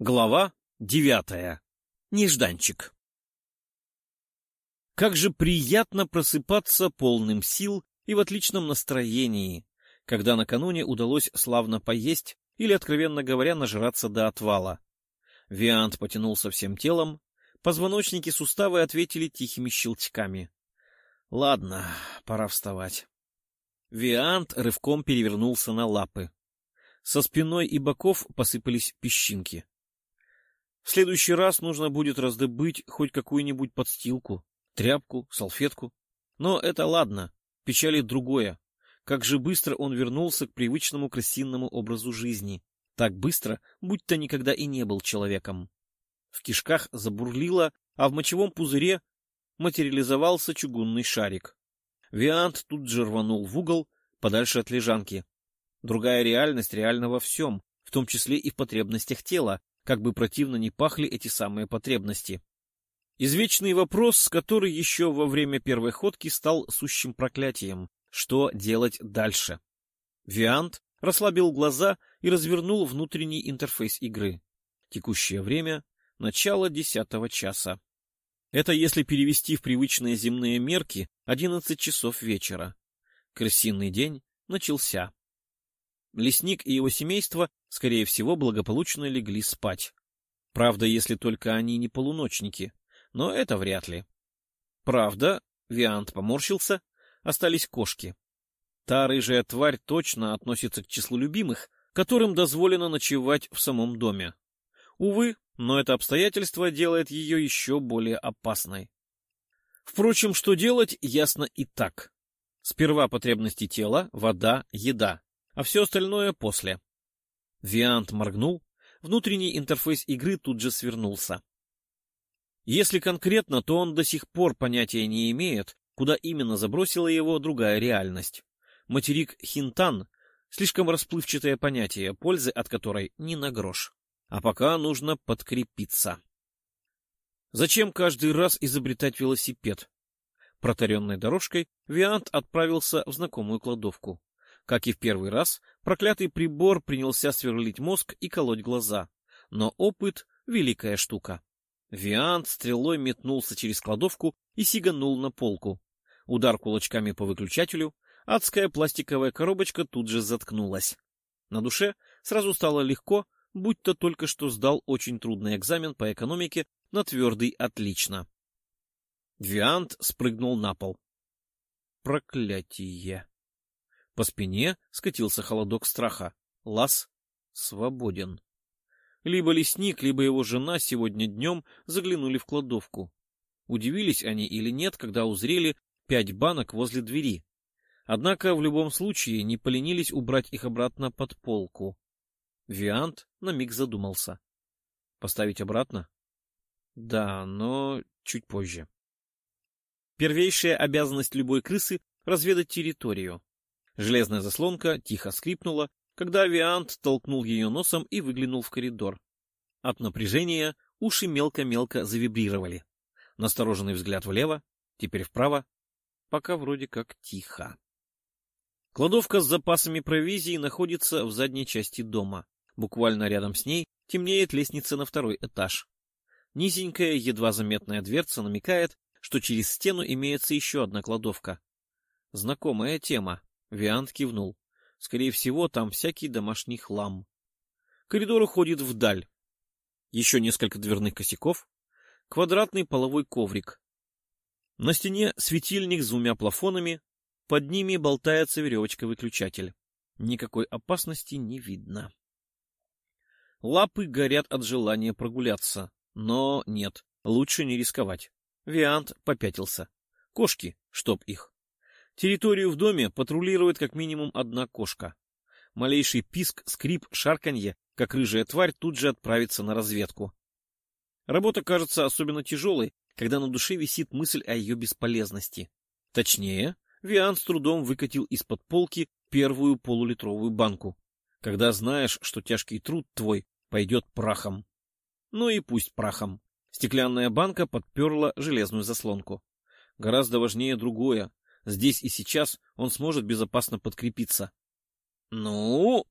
Глава девятая. Нежданчик. Как же приятно просыпаться полным сил и в отличном настроении, когда накануне удалось славно поесть или, откровенно говоря, нажраться до отвала. Виант потянулся всем телом, позвоночники суставы ответили тихими щелчками. Ладно, пора вставать. Виант рывком перевернулся на лапы. Со спиной и боков посыпались песчинки. В следующий раз нужно будет раздобыть хоть какую-нибудь подстилку, тряпку, салфетку. Но это ладно, печалит другое. Как же быстро он вернулся к привычному крысинному образу жизни. Так быстро, будто никогда и не был человеком. В кишках забурлило, а в мочевом пузыре материализовался чугунный шарик. Виант тут же рванул в угол, подальше от лежанки. Другая реальность реальна во всем, в том числе и в потребностях тела, как бы противно ни пахли эти самые потребности. Извечный вопрос, который еще во время первой ходки стал сущим проклятием. Что делать дальше? Виант расслабил глаза и развернул внутренний интерфейс игры. Текущее время — начало десятого часа. Это если перевести в привычные земные мерки одиннадцать часов вечера. Крысиный день начался. Лесник и его семейство, скорее всего, благополучно легли спать. Правда, если только они не полуночники, но это вряд ли. Правда, Виант поморщился, остались кошки. Та рыжая тварь точно относится к числу любимых, которым дозволено ночевать в самом доме. Увы, но это обстоятельство делает ее еще более опасной. Впрочем, что делать, ясно и так. Сперва потребности тела, вода, еда а все остальное после. Виант моргнул, внутренний интерфейс игры тут же свернулся. Если конкретно, то он до сих пор понятия не имеет, куда именно забросила его другая реальность. Материк Хинтан — слишком расплывчатое понятие, пользы от которой ни на грош. А пока нужно подкрепиться. Зачем каждый раз изобретать велосипед? Протаренной дорожкой Виант отправился в знакомую кладовку. Как и в первый раз, проклятый прибор принялся сверлить мозг и колоть глаза. Но опыт — великая штука. Виант стрелой метнулся через кладовку и сиганул на полку. Удар кулачками по выключателю, адская пластиковая коробочка тут же заткнулась. На душе сразу стало легко, будь то только что сдал очень трудный экзамен по экономике на твердый «отлично». Виант спрыгнул на пол. Проклятие! По спине скатился холодок страха. Лас свободен. Либо лесник, либо его жена сегодня днем заглянули в кладовку. Удивились они или нет, когда узрели пять банок возле двери. Однако в любом случае не поленились убрать их обратно под полку. Виант на миг задумался. Поставить обратно? Да, но чуть позже. Первейшая обязанность любой крысы — разведать территорию. Железная заслонка тихо скрипнула, когда авиант толкнул ее носом и выглянул в коридор. От напряжения уши мелко-мелко завибрировали. Настороженный взгляд влево, теперь вправо. Пока вроде как тихо. Кладовка с запасами провизии находится в задней части дома. Буквально рядом с ней темнеет лестница на второй этаж. Низенькая, едва заметная дверца намекает, что через стену имеется еще одна кладовка. Знакомая тема. Виант кивнул. Скорее всего, там всякий домашний хлам. Коридор уходит вдаль. Еще несколько дверных косяков. Квадратный половой коврик. На стене светильник с двумя плафонами. Под ними болтается веревочка-выключатель. Никакой опасности не видно. Лапы горят от желания прогуляться. Но нет, лучше не рисковать. Виант попятился. Кошки, чтоб их. Территорию в доме патрулирует как минимум одна кошка. Малейший писк, скрип, шарканье, как рыжая тварь, тут же отправится на разведку. Работа кажется особенно тяжелой, когда на душе висит мысль о ее бесполезности. Точнее, Виан с трудом выкатил из-под полки первую полулитровую банку, когда знаешь, что тяжкий труд твой пойдет прахом. Ну и пусть прахом. Стеклянная банка подперла железную заслонку. Гораздо важнее другое Здесь и сейчас он сможет безопасно подкрепиться. Ну,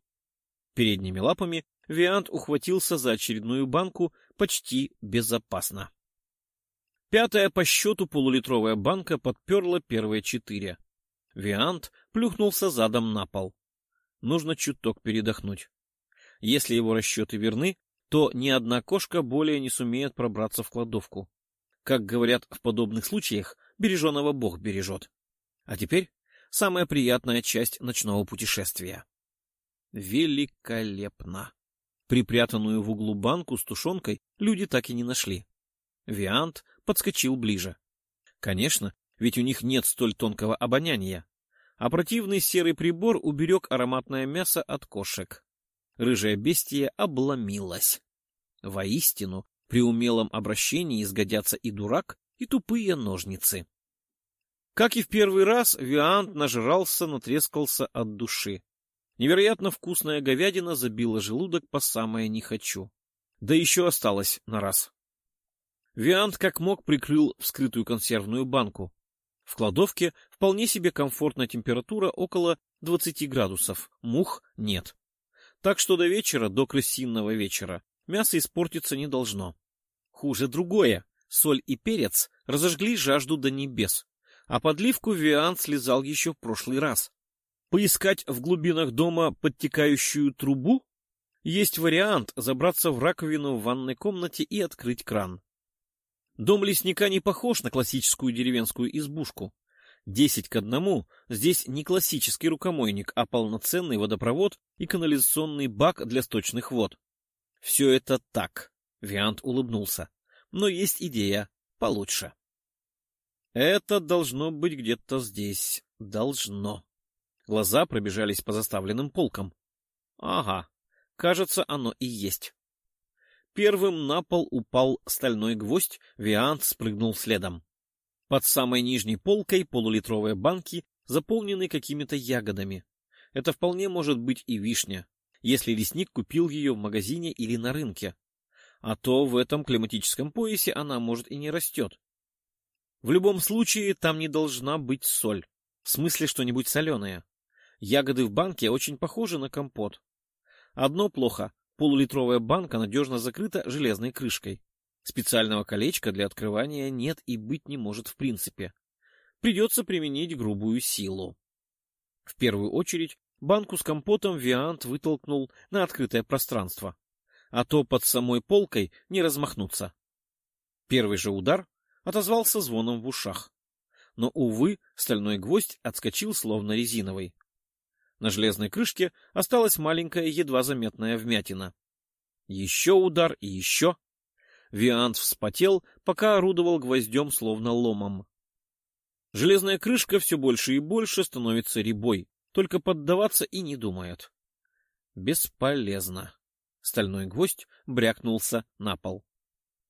передними лапами Виант ухватился за очередную банку почти безопасно. Пятая по счету полулитровая банка подперла первые четыре. Виант плюхнулся задом на пол. Нужно чуток передохнуть. Если его расчеты верны, то ни одна кошка более не сумеет пробраться в кладовку. Как говорят в подобных случаях, береженого Бог бережет. А теперь самая приятная часть ночного путешествия. Великолепно! Припрятанную в углу банку с тушенкой люди так и не нашли. Виант подскочил ближе. Конечно, ведь у них нет столь тонкого обоняния. А противный серый прибор уберег ароматное мясо от кошек. Рыжая бестия обломилась. Воистину, при умелом обращении сгодятся и дурак, и тупые ножницы. Как и в первый раз, Виант нажрался, натрескался от души. Невероятно вкусная говядина забила желудок по самое не хочу. Да еще осталось на раз. Виант как мог прикрыл вскрытую консервную банку. В кладовке вполне себе комфортная температура около 20 градусов, мух нет. Так что до вечера, до крысиного вечера, мясо испортиться не должно. Хуже другое. Соль и перец разожгли жажду до небес, а подливку Виант слезал еще в прошлый раз. Поискать в глубинах дома подтекающую трубу? Есть вариант забраться в раковину в ванной комнате и открыть кран. Дом лесника не похож на классическую деревенскую избушку. Десять к одному здесь не классический рукомойник, а полноценный водопровод и канализационный бак для сточных вод. Все это так, Виант улыбнулся, но есть идея получше. Это должно быть где-то здесь. Должно. Глаза пробежались по заставленным полкам. Ага, кажется, оно и есть. Первым на пол упал стальной гвоздь, Виант спрыгнул следом. Под самой нижней полкой полулитровые банки заполнены какими-то ягодами. Это вполне может быть и вишня, если лесник купил ее в магазине или на рынке. А то в этом климатическом поясе она, может, и не растет. В любом случае, там не должна быть соль. В смысле, что-нибудь соленое. Ягоды в банке очень похожи на компот. Одно плохо. Полулитровая банка надежно закрыта железной крышкой. Специального колечка для открывания нет и быть не может в принципе. Придется применить грубую силу. В первую очередь банку с компотом Виант вытолкнул на открытое пространство, а то под самой полкой не размахнуться. Первый же удар отозвался звоном в ушах. Но, увы, стальной гвоздь отскочил словно резиновый. На железной крышке осталась маленькая, едва заметная вмятина. Еще удар и еще. Виант вспотел, пока орудовал гвоздем, словно ломом. Железная крышка все больше и больше становится ребой, только поддаваться и не думает. Бесполезно. Стальной гвоздь брякнулся на пол.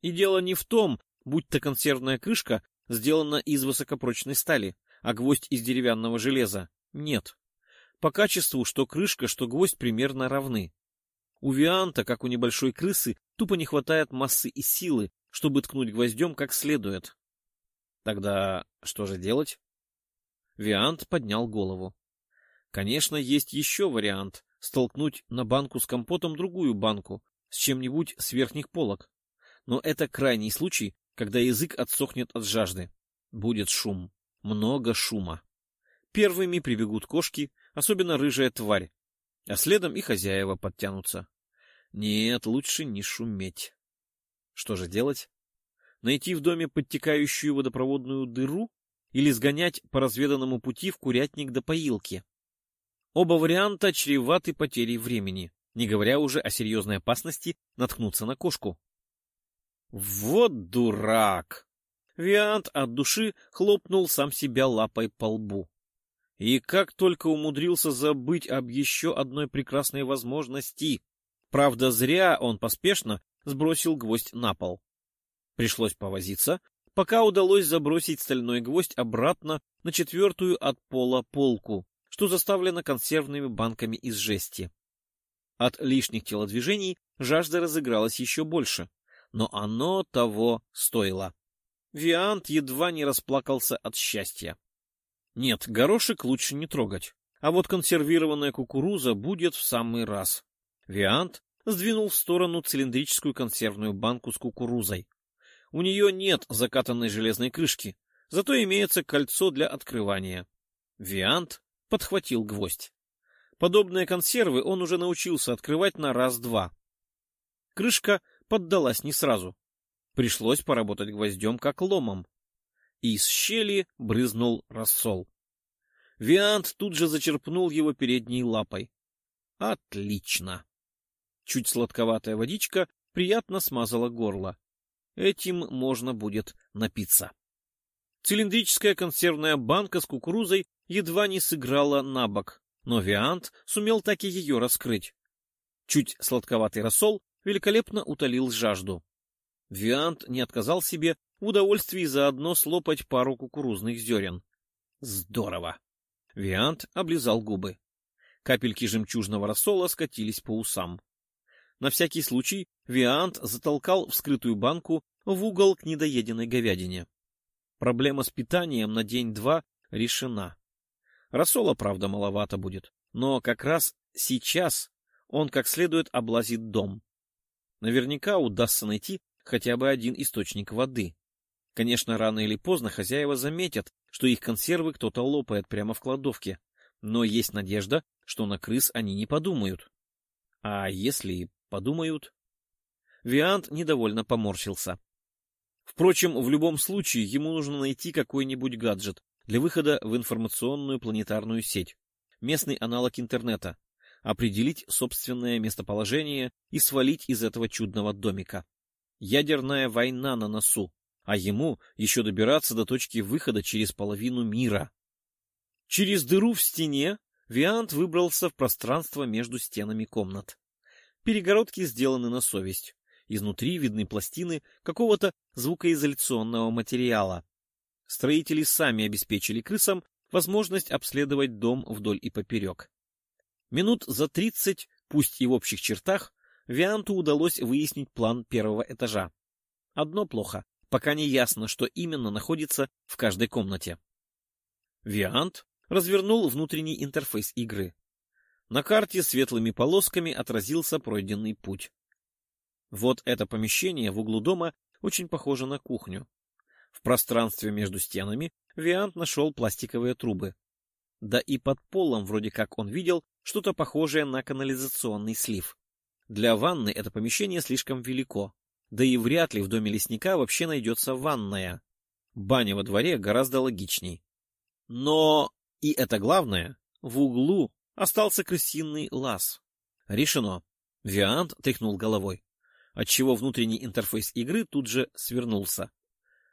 И дело не в том, будь то консервная крышка сделана из высокопрочной стали, а гвоздь из деревянного железа. Нет. По качеству что крышка, что гвоздь примерно равны. У Вианта, как у небольшой крысы, тупо не хватает массы и силы, чтобы ткнуть гвоздем как следует. Тогда что же делать? Виант поднял голову. Конечно, есть еще вариант — столкнуть на банку с компотом другую банку с чем-нибудь с верхних полок. Но это крайний случай, когда язык отсохнет от жажды. Будет шум. Много шума. Первыми прибегут кошки, особенно рыжая тварь, а следом и хозяева подтянутся. Нет, лучше не шуметь. Что же делать? Найти в доме подтекающую водопроводную дыру или сгонять по разведанному пути в курятник до поилки? Оба варианта чреваты потерей времени, не говоря уже о серьезной опасности наткнуться на кошку. Вот дурак! Виант от души хлопнул сам себя лапой по лбу. И как только умудрился забыть об еще одной прекрасной возможности. Правда, зря он поспешно сбросил гвоздь на пол. Пришлось повозиться, пока удалось забросить стальной гвоздь обратно на четвертую от пола полку, что заставлено консервными банками из жести. От лишних телодвижений жажда разыгралась еще больше, но оно того стоило. Виант едва не расплакался от счастья. Нет, горошек лучше не трогать. А вот консервированная кукуруза будет в самый раз. Виант сдвинул в сторону цилиндрическую консервную банку с кукурузой. У нее нет закатанной железной крышки, зато имеется кольцо для открывания. Виант подхватил гвоздь. Подобные консервы он уже научился открывать на раз-два. Крышка поддалась не сразу. Пришлось поработать гвоздем как ломом. Из щели брызнул рассол. Виант тут же зачерпнул его передней лапой. Отлично! Чуть сладковатая водичка приятно смазала горло. Этим можно будет напиться. Цилиндрическая консервная банка с кукурузой едва не сыграла на бок, но Виант сумел так и ее раскрыть. Чуть сладковатый рассол великолепно утолил жажду. Виант не отказал себе в удовольствии заодно слопать пару кукурузных зерен. Здорово! Виант облизал губы. Капельки жемчужного рассола скатились по усам. На всякий случай Виант затолкал вскрытую банку в угол к недоеденной говядине. Проблема с питанием на день-два решена. Рассола, правда, маловато будет, но как раз сейчас он как следует облазит дом. Наверняка удастся найти хотя бы один источник воды. Конечно, рано или поздно хозяева заметят, что их консервы кто-то лопает прямо в кладовке, но есть надежда, что на крыс они не подумают. А если подумают? Виант недовольно поморщился. Впрочем, в любом случае ему нужно найти какой-нибудь гаджет для выхода в информационную планетарную сеть, местный аналог интернета, определить собственное местоположение и свалить из этого чудного домика. Ядерная война на носу, а ему еще добираться до точки выхода через половину мира. Через дыру в стене Виант выбрался в пространство между стенами комнат. Перегородки сделаны на совесть. Изнутри видны пластины какого-то звукоизоляционного материала. Строители сами обеспечили крысам возможность обследовать дом вдоль и поперек. Минут за тридцать, пусть и в общих чертах, Вианту удалось выяснить план первого этажа. Одно плохо, пока не ясно, что именно находится в каждой комнате. Виант развернул внутренний интерфейс игры. На карте светлыми полосками отразился пройденный путь. Вот это помещение в углу дома очень похоже на кухню. В пространстве между стенами Виант нашел пластиковые трубы. Да и под полом вроде как он видел что-то похожее на канализационный слив. Для ванны это помещение слишком велико. Да и вряд ли в доме лесника вообще найдется ванная. Баня во дворе гораздо логичней. Но, и это главное, в углу остался крысиный лаз. Решено. Виант тряхнул головой отчего внутренний интерфейс игры тут же свернулся.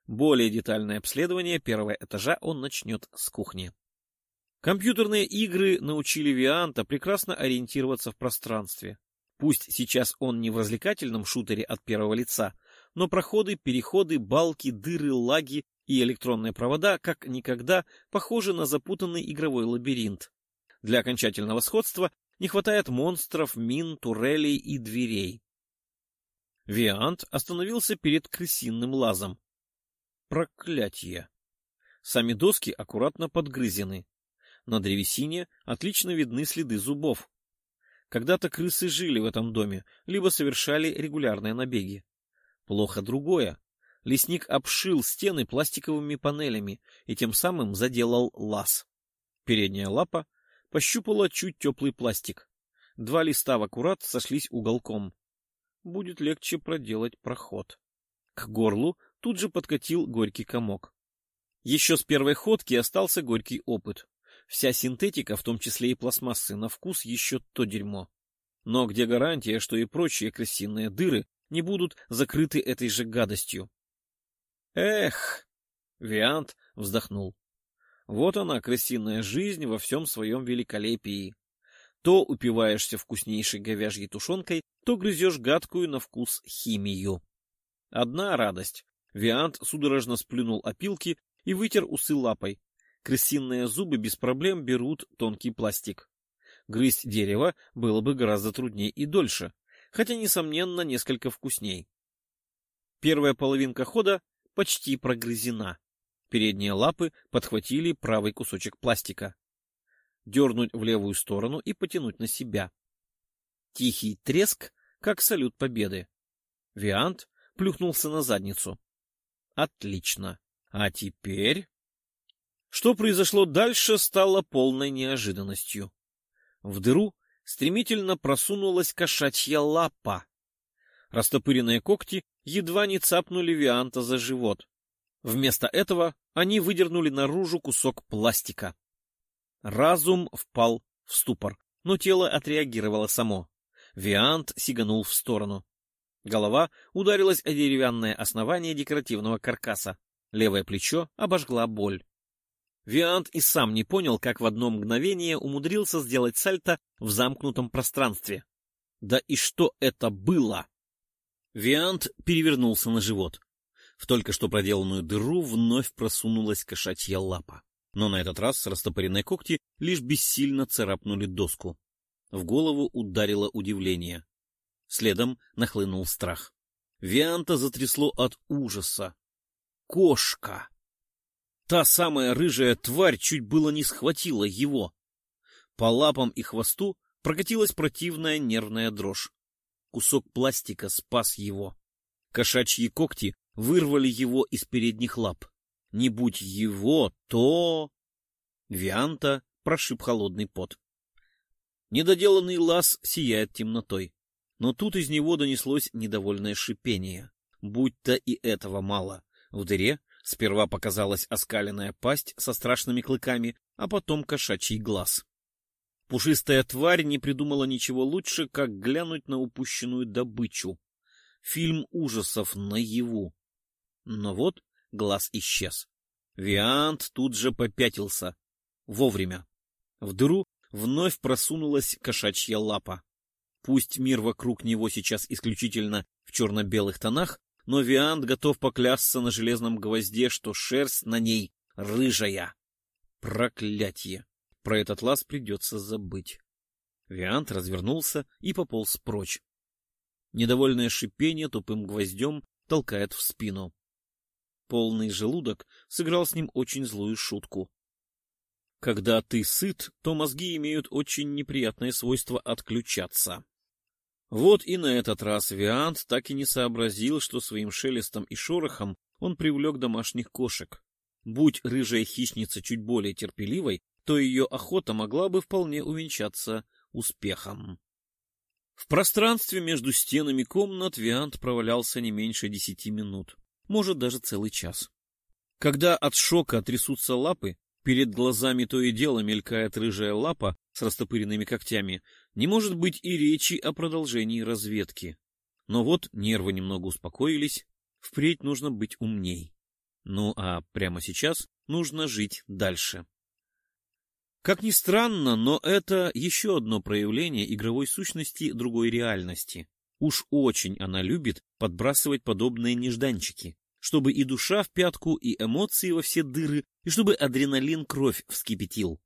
Более детальное обследование первого этажа он начнет с кухни. Компьютерные игры научили Вианта прекрасно ориентироваться в пространстве. Пусть сейчас он не в развлекательном шутере от первого лица, но проходы, переходы, балки, дыры, лаги и электронные провода как никогда похожи на запутанный игровой лабиринт. Для окончательного сходства не хватает монстров, мин, турелей и дверей. Виант остановился перед крысиным лазом. Проклятье! Сами доски аккуратно подгрызены. На древесине отлично видны следы зубов. Когда-то крысы жили в этом доме, либо совершали регулярные набеги. Плохо другое. Лесник обшил стены пластиковыми панелями и тем самым заделал лаз. Передняя лапа пощупала чуть теплый пластик. Два листа в аккурат сошлись уголком будет легче проделать проход. К горлу тут же подкатил горький комок. Еще с первой ходки остался горький опыт. Вся синтетика, в том числе и пластмассы, на вкус еще то дерьмо. Но где гарантия, что и прочие крысиные дыры не будут закрыты этой же гадостью? Эх! Виант вздохнул. Вот она, крысиная жизнь во всем своем великолепии. То упиваешься вкуснейшей говяжьей тушенкой, то грызешь гадкую на вкус химию. Одна радость. Виант судорожно сплюнул опилки и вытер усы лапой. Крысиные зубы без проблем берут тонкий пластик. Грызть дерево было бы гораздо труднее и дольше, хотя, несомненно, несколько вкусней. Первая половинка хода почти прогрызена. Передние лапы подхватили правый кусочек пластика дернуть в левую сторону и потянуть на себя. Тихий треск, как салют победы. Виант плюхнулся на задницу. Отлично. А теперь... Что произошло дальше, стало полной неожиданностью. В дыру стремительно просунулась кошачья лапа. Растопыренные когти едва не цапнули Вианта за живот. Вместо этого они выдернули наружу кусок пластика. Разум впал в ступор, но тело отреагировало само. Виант сиганул в сторону. Голова ударилась о деревянное основание декоративного каркаса. Левое плечо обожгла боль. Виант и сам не понял, как в одно мгновение умудрился сделать сальто в замкнутом пространстве. Да и что это было? Виант перевернулся на живот. В только что проделанную дыру вновь просунулась кошачья лапа. Но на этот раз растопыренные когти лишь бессильно царапнули доску. В голову ударило удивление. Следом нахлынул страх. Вианта затрясло от ужаса. Кошка! Та самая рыжая тварь чуть было не схватила его. По лапам и хвосту прокатилась противная нервная дрожь. Кусок пластика спас его. Кошачьи когти вырвали его из передних лап. Не будь его, то... Вианта прошиб холодный пот. Недоделанный лаз сияет темнотой. Но тут из него донеслось недовольное шипение. Будь-то и этого мало. В дыре Сперва показалась оскаленная пасть со страшными клыками, а потом кошачий глаз. Пушистая тварь не придумала ничего лучше, как глянуть на упущенную добычу. Фильм ужасов наяву. Но вот глаз исчез. Виант тут же попятился. Вовремя. В дыру вновь просунулась кошачья лапа. Пусть мир вокруг него сейчас исключительно в черно-белых тонах, но Виант готов поклясться на железном гвозде, что шерсть на ней рыжая. Проклятье! Про этот лаз придется забыть. Виант развернулся и пополз прочь. Недовольное шипение тупым гвоздем толкает в спину. Полный желудок сыграл с ним очень злую шутку. Когда ты сыт, то мозги имеют очень неприятное свойство отключаться. Вот и на этот раз Виант так и не сообразил, что своим шелестом и шорохом он привлек домашних кошек. Будь рыжая хищница чуть более терпеливой, то ее охота могла бы вполне увенчаться успехом. В пространстве между стенами комнат Виант провалялся не меньше десяти минут, может даже целый час. Когда от шока трясутся лапы, перед глазами то и дело мелькает рыжая лапа с растопыренными когтями, не может быть и речи о продолжении разведки. Но вот нервы немного успокоились, впредь нужно быть умней. Ну а прямо сейчас нужно жить дальше. Как ни странно, но это еще одно проявление игровой сущности другой реальности. Уж очень она любит подбрасывать подобные нежданчики, чтобы и душа в пятку, и эмоции во все дыры, и чтобы адреналин кровь вскипятил.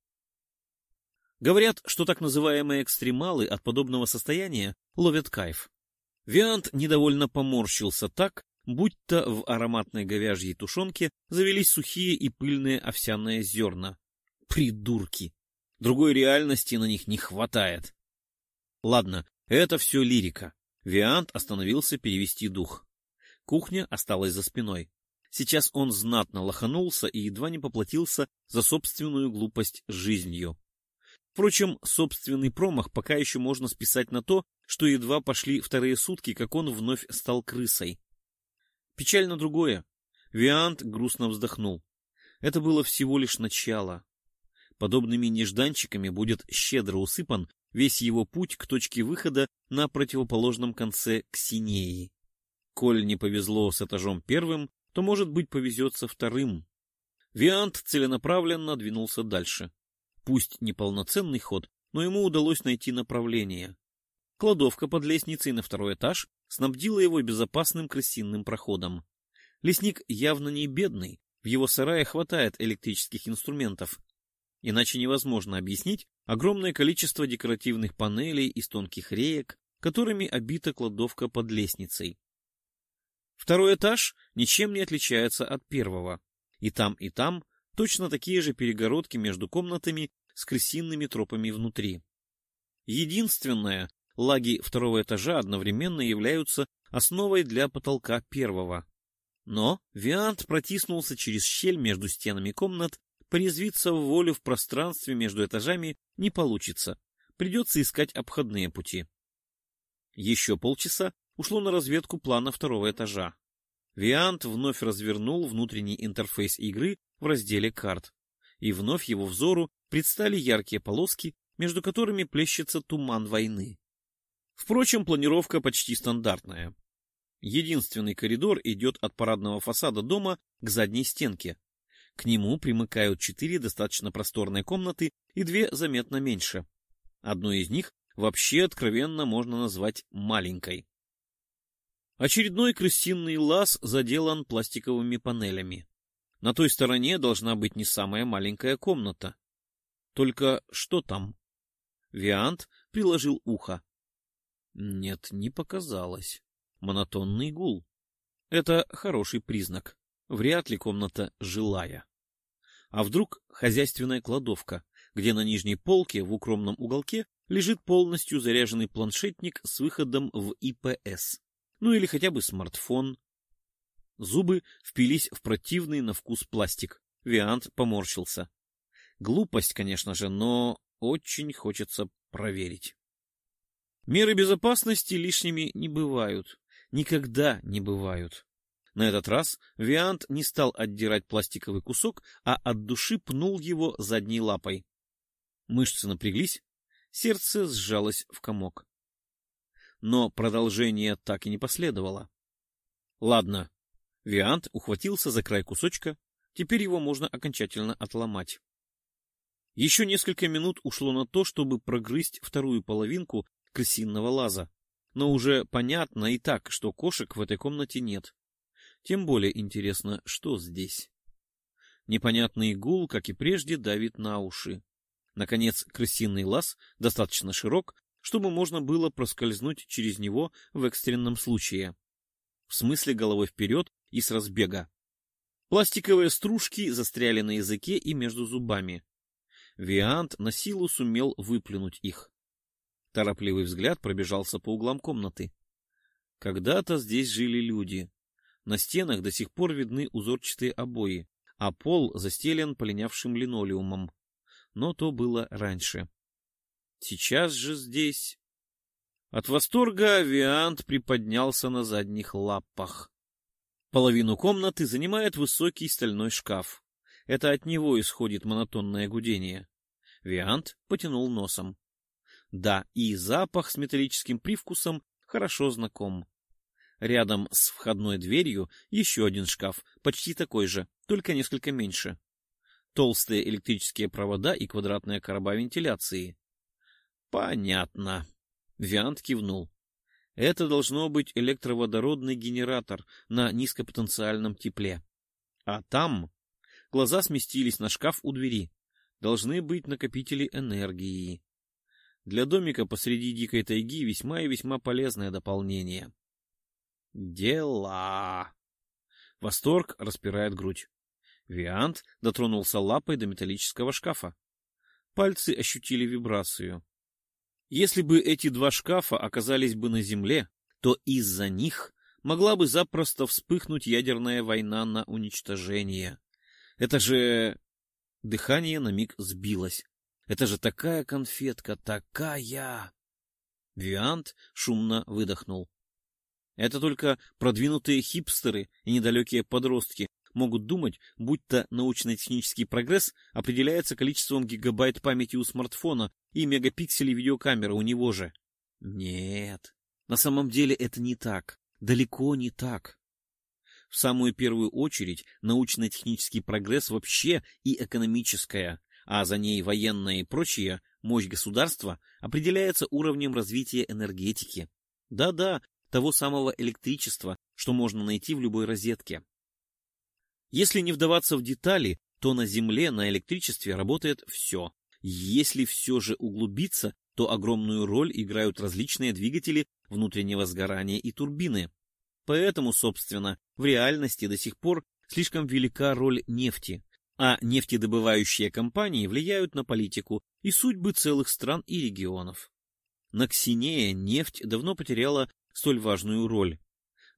Говорят, что так называемые экстремалы от подобного состояния ловят кайф. Виант недовольно поморщился так, будто в ароматной говяжьей тушенке завелись сухие и пыльные овсяные зерна. Придурки! Другой реальности на них не хватает. Ладно, это все лирика. Виант остановился перевести дух. Кухня осталась за спиной. Сейчас он знатно лоханулся и едва не поплатился за собственную глупость жизнью. Впрочем, собственный промах пока еще можно списать на то, что едва пошли вторые сутки, как он вновь стал крысой. Печально другое. Виант грустно вздохнул. Это было всего лишь начало. Подобными нежданчиками будет щедро усыпан весь его путь к точке выхода на противоположном конце Ксинеи. Коль не повезло с этажом первым, то, может быть, повезет со вторым. Виант целенаправленно двинулся дальше. Пусть неполноценный ход, но ему удалось найти направление. Кладовка под лестницей на второй этаж снабдила его безопасным крысиным проходом. Лесник явно не бедный, в его сарае хватает электрических инструментов. Иначе невозможно объяснить огромное количество декоративных панелей из тонких реек, которыми обита кладовка под лестницей. Второй этаж ничем не отличается от первого. И там, и там точно такие же перегородки между комнатами с крысиными тропами внутри. Единственное, лаги второго этажа одновременно являются основой для потолка первого. Но Виант протиснулся через щель между стенами комнат, порезвиться в волю в пространстве между этажами не получится, придется искать обходные пути. Еще полчаса ушло на разведку плана второго этажа. Виант вновь развернул внутренний интерфейс игры в разделе карт, и вновь его взору предстали яркие полоски, между которыми плещется туман войны. Впрочем, планировка почти стандартная. Единственный коридор идет от парадного фасада дома к задней стенке. К нему примыкают четыре достаточно просторные комнаты и две заметно меньше. Одну из них вообще откровенно можно назвать маленькой. Очередной крысиный лаз заделан пластиковыми панелями. На той стороне должна быть не самая маленькая комната. Только что там? Виант приложил ухо. Нет, не показалось. Монотонный гул. Это хороший признак. Вряд ли комната жилая. А вдруг хозяйственная кладовка, где на нижней полке в укромном уголке лежит полностью заряженный планшетник с выходом в ИПС. Ну или хотя бы смартфон. Зубы впились в противный на вкус пластик. Виант поморщился. Глупость, конечно же, но очень хочется проверить. Меры безопасности лишними не бывают. Никогда не бывают. На этот раз Виант не стал отдирать пластиковый кусок, а от души пнул его задней лапой. Мышцы напряглись, сердце сжалось в комок. Но продолжение так и не последовало. Ладно. Виант ухватился за край кусочка, теперь его можно окончательно отломать. Еще несколько минут ушло на то, чтобы прогрызть вторую половинку крысиного лаза. Но уже понятно и так, что кошек в этой комнате нет. Тем более интересно, что здесь. Непонятный гул, как и прежде, давит на уши. Наконец, крысиный лаз достаточно широк, чтобы можно было проскользнуть через него в экстренном случае. В смысле головой вперед и с разбега. Пластиковые стружки застряли на языке и между зубами. Виант на силу сумел выплюнуть их. Торопливый взгляд пробежался по углам комнаты. Когда-то здесь жили люди. На стенах до сих пор видны узорчатые обои, а пол застелен полинявшим линолеумом но то было раньше. Сейчас же здесь... От восторга Виант приподнялся на задних лапах. Половину комнаты занимает высокий стальной шкаф. Это от него исходит монотонное гудение. Виант потянул носом. Да, и запах с металлическим привкусом хорошо знаком. Рядом с входной дверью еще один шкаф, почти такой же, только несколько меньше толстые электрические провода и квадратная короба вентиляции. Понятно. Виант кивнул. Это должно быть электроводородный генератор на низкопотенциальном тепле. А там... Глаза сместились на шкаф у двери. Должны быть накопители энергии. Для домика посреди дикой тайги весьма и весьма полезное дополнение. Дела. Восторг распирает грудь. Виант дотронулся лапой до металлического шкафа. Пальцы ощутили вибрацию. Если бы эти два шкафа оказались бы на земле, то из-за них могла бы запросто вспыхнуть ядерная война на уничтожение. Это же... Дыхание на миг сбилось. Это же такая конфетка, такая... Виант шумно выдохнул. Это только продвинутые хипстеры и недалекие подростки могут думать, будто научно-технический прогресс определяется количеством гигабайт памяти у смартфона и мегапикселей видеокамеры у него же. Нет, на самом деле это не так, далеко не так. В самую первую очередь научно-технический прогресс вообще и экономическая, а за ней военная и прочая мощь государства определяется уровнем развития энергетики. Да-да, того самого электричества, что можно найти в любой розетке. Если не вдаваться в детали, то на Земле на электричестве работает все. Если все же углубиться, то огромную роль играют различные двигатели внутреннего сгорания и турбины. Поэтому, собственно, в реальности до сих пор слишком велика роль нефти, а нефтедобывающие компании влияют на политику и судьбы целых стран и регионов. На Ксинея нефть давно потеряла столь важную роль.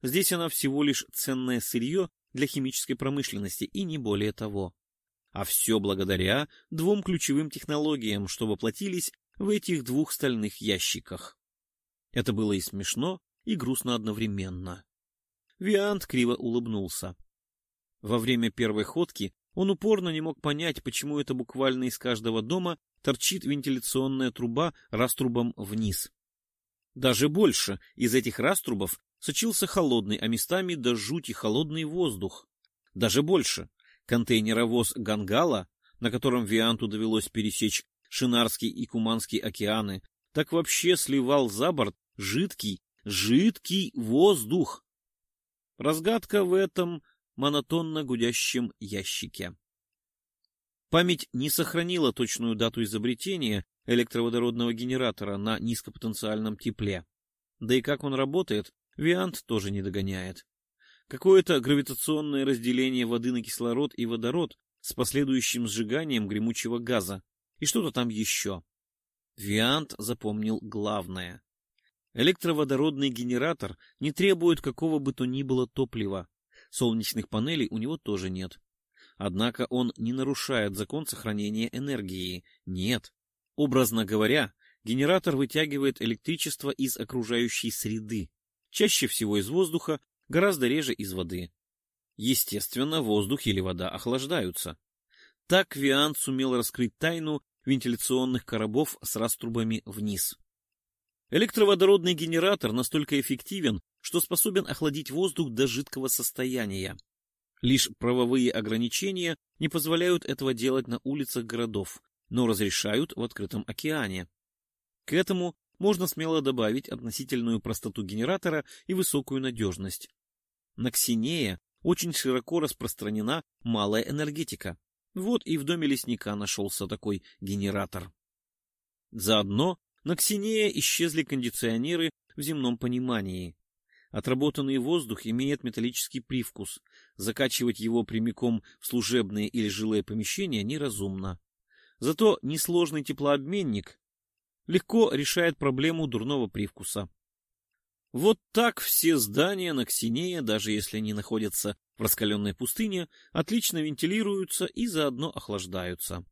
Здесь она всего лишь ценное сырье для химической промышленности и не более того. А все благодаря двум ключевым технологиям, что воплотились в этих двух стальных ящиках. Это было и смешно, и грустно одновременно. Виант криво улыбнулся. Во время первой ходки он упорно не мог понять, почему это буквально из каждого дома торчит вентиляционная труба раструбом вниз. Даже больше из этих раструбов сочился холодный, а местами до жути холодный воздух. Даже больше. Контейнеровоз «Гангала», на котором Вианту довелось пересечь Шинарский и Куманский океаны, так вообще сливал за борт жидкий, жидкий воздух. Разгадка в этом монотонно гудящем ящике. Память не сохранила точную дату изобретения электроводородного генератора на низкопотенциальном тепле. Да и как он работает, Виант тоже не догоняет. Какое-то гравитационное разделение воды на кислород и водород с последующим сжиганием гремучего газа и что-то там еще. Виант запомнил главное. Электроводородный генератор не требует какого бы то ни было топлива. Солнечных панелей у него тоже нет. Однако он не нарушает закон сохранения энергии. Нет. Образно говоря, генератор вытягивает электричество из окружающей среды, чаще всего из воздуха, гораздо реже из воды. Естественно, воздух или вода охлаждаются. Так Виант сумел раскрыть тайну вентиляционных коробов с раструбами вниз. Электроводородный генератор настолько эффективен, что способен охладить воздух до жидкого состояния. Лишь правовые ограничения не позволяют этого делать на улицах городов, но разрешают в открытом океане. К этому можно смело добавить относительную простоту генератора и высокую надежность. На Ксинее очень широко распространена малая энергетика. Вот и в доме лесника нашелся такой генератор. Заодно на Ксинее исчезли кондиционеры в земном понимании. Отработанный воздух имеет металлический привкус. Закачивать его прямиком в служебные или жилые помещения неразумно. Зато несложный теплообменник легко решает проблему дурного привкуса. Вот так все здания на Ксинее, даже если они находятся в раскаленной пустыне, отлично вентилируются и заодно охлаждаются.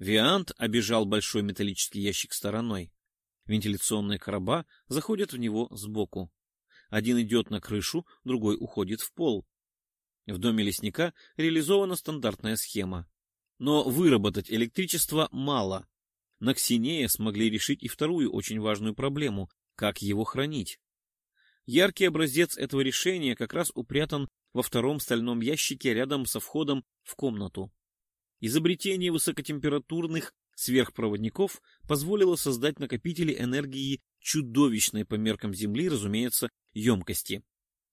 Виант обежал большой металлический ящик стороной. Вентиляционные короба заходят в него сбоку. Один идет на крышу, другой уходит в пол. В доме лесника реализована стандартная схема. Но выработать электричество мало, на Ксинее смогли решить и вторую очень важную проблему – как его хранить. Яркий образец этого решения как раз упрятан во втором стальном ящике рядом со входом в комнату. Изобретение высокотемпературных сверхпроводников позволило создать накопители энергии чудовищной по меркам Земли, разумеется, емкости.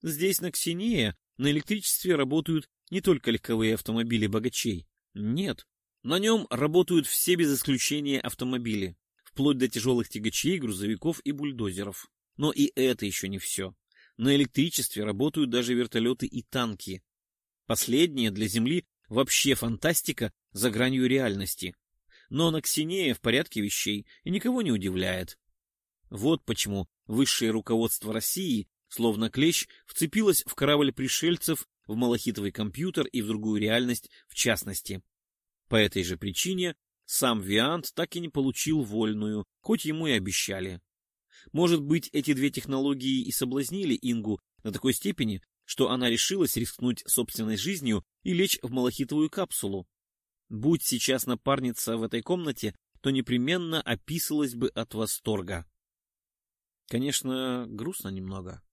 Здесь, на Ксинее, на электричестве работают не только легковые автомобили богачей. Нет, на нем работают все без исключения автомобили, вплоть до тяжелых тягачей, грузовиков и бульдозеров. Но и это еще не все. На электричестве работают даже вертолеты и танки. Последние для Земли вообще фантастика за гранью реальности. Но на Ксинее в порядке вещей и никого не удивляет. Вот почему высшее руководство России, словно клещ, вцепилось в корабль пришельцев, в малахитовый компьютер и в другую реальность в частности. По этой же причине сам Виант так и не получил вольную, хоть ему и обещали. Может быть, эти две технологии и соблазнили Ингу на такой степени, что она решилась рискнуть собственной жизнью и лечь в малахитовую капсулу. Будь сейчас напарница в этой комнате, то непременно описалась бы от восторга. Конечно, грустно немного.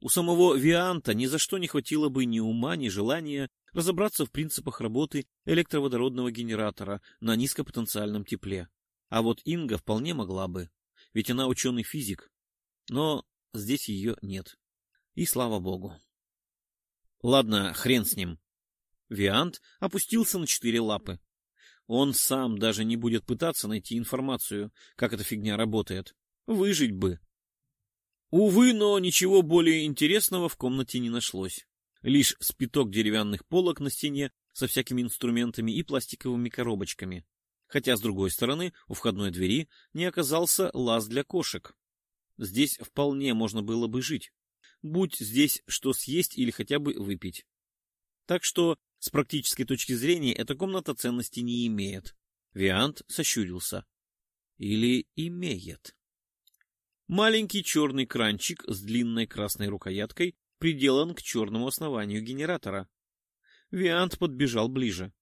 У самого Вианта ни за что не хватило бы ни ума, ни желания разобраться в принципах работы электроводородного генератора на низкопотенциальном тепле. А вот Инга вполне могла бы, ведь она ученый-физик. Но здесь ее нет. И слава богу. Ладно, хрен с ним. Виант опустился на четыре лапы. Он сам даже не будет пытаться найти информацию, как эта фигня работает. Выжить бы. Увы, но ничего более интересного в комнате не нашлось лишь спиток деревянных полок на стене со всякими инструментами и пластиковыми коробочками. хотя, с другой стороны, у входной двери не оказался лаз для кошек. Здесь вполне можно было бы жить. Будь здесь что съесть или хотя бы выпить. Так что, с практической точки зрения, эта комната ценности не имеет. Виант сощурился. Или имеет. Маленький черный кранчик с длинной красной рукояткой приделан к черному основанию генератора. Виант подбежал ближе.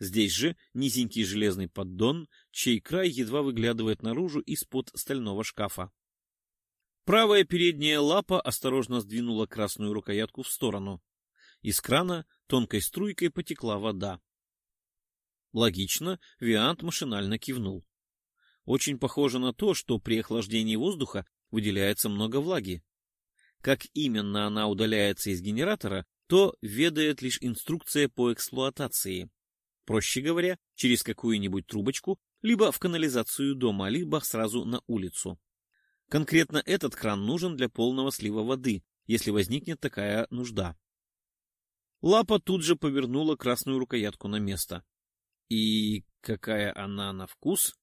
Здесь же низенький железный поддон, чей край едва выглядывает наружу из-под стального шкафа. Правая передняя лапа осторожно сдвинула красную рукоятку в сторону. Из крана тонкой струйкой потекла вода. Логично, Виант машинально кивнул. Очень похоже на то, что при охлаждении воздуха выделяется много влаги. Как именно она удаляется из генератора, то ведает лишь инструкция по эксплуатации. Проще говоря, через какую-нибудь трубочку, либо в канализацию дома, либо сразу на улицу. Конкретно этот кран нужен для полного слива воды, если возникнет такая нужда. Лапа тут же повернула красную рукоятку на место. И какая она на вкус?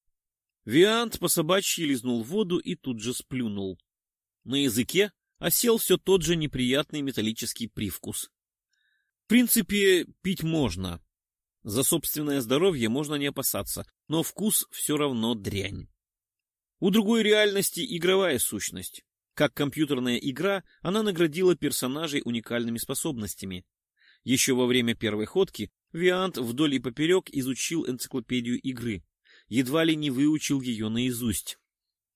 Виант по собачьи лизнул воду и тут же сплюнул. На языке осел все тот же неприятный металлический привкус. В принципе, пить можно, за собственное здоровье можно не опасаться, но вкус все равно дрянь. У другой реальности игровая сущность. Как компьютерная игра, она наградила персонажей уникальными способностями. Еще во время первой ходки Виант вдоль и поперек изучил энциклопедию игры, едва ли не выучил ее наизусть.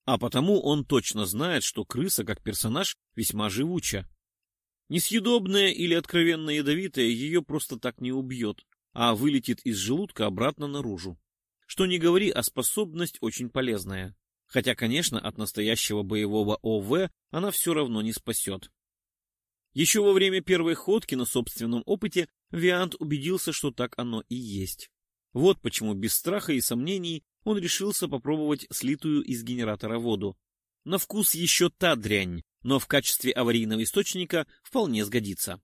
А потому он точно знает, что крыса как персонаж весьма живуча. Несъедобная или откровенно ядовитая ее просто так не убьет, а вылетит из желудка обратно наружу. Что не говори, а способность очень полезная. Хотя, конечно, от настоящего боевого ОВ она все равно не спасет. Еще во время первой ходки на собственном опыте Виант убедился, что так оно и есть. Вот почему без страха и сомнений он решился попробовать слитую из генератора воду. На вкус еще та дрянь, но в качестве аварийного источника вполне сгодится.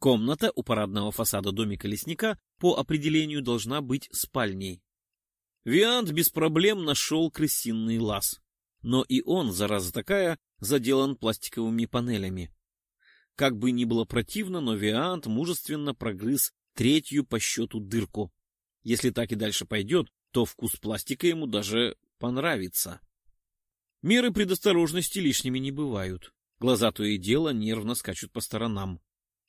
Комната у парадного фасада домика лесника по определению должна быть спальней. Виант без проблем нашел крысиный лаз. Но и он, зараза такая, заделан пластиковыми панелями. Как бы ни было противно, но Виант мужественно прогрыз третью по счету дырку. Если так и дальше пойдет, то вкус пластика ему даже понравится. Меры предосторожности лишними не бывают. Глаза то и дело нервно скачут по сторонам.